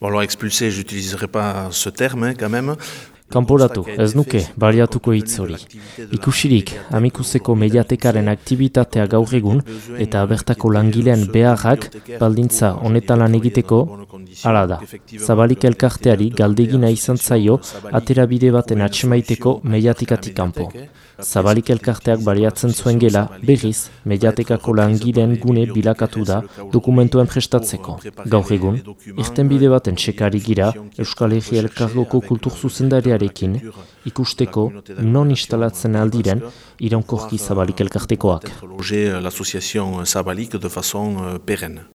Bon, alors expulser, j'utiliserai pas ce terme, quand même. Kanporatu, ez nuke, baliatuko hitz hori. Ikusirik, amikuseko mediatekaren aktivitatea gaur egun eta bertako langileen beharrak baldintza honetan lan egiteko, hala da. Zabalik elkarteari galdegina izan zaio aterabide baten atxemaiteko mediatikatik kanpo. Zabalik elkarteak bariatzen zuen gela, berriz, mediatekako langileen gune bilakatu da dokumentuen prestatzeko. Gaur egun, irten bide baten txekari gira Euskal Herri Elkargoko kultur zuzendariarekin ikusteko non instalatzen aldiren iraunkorki zabalik elkartekoak. Pérenne.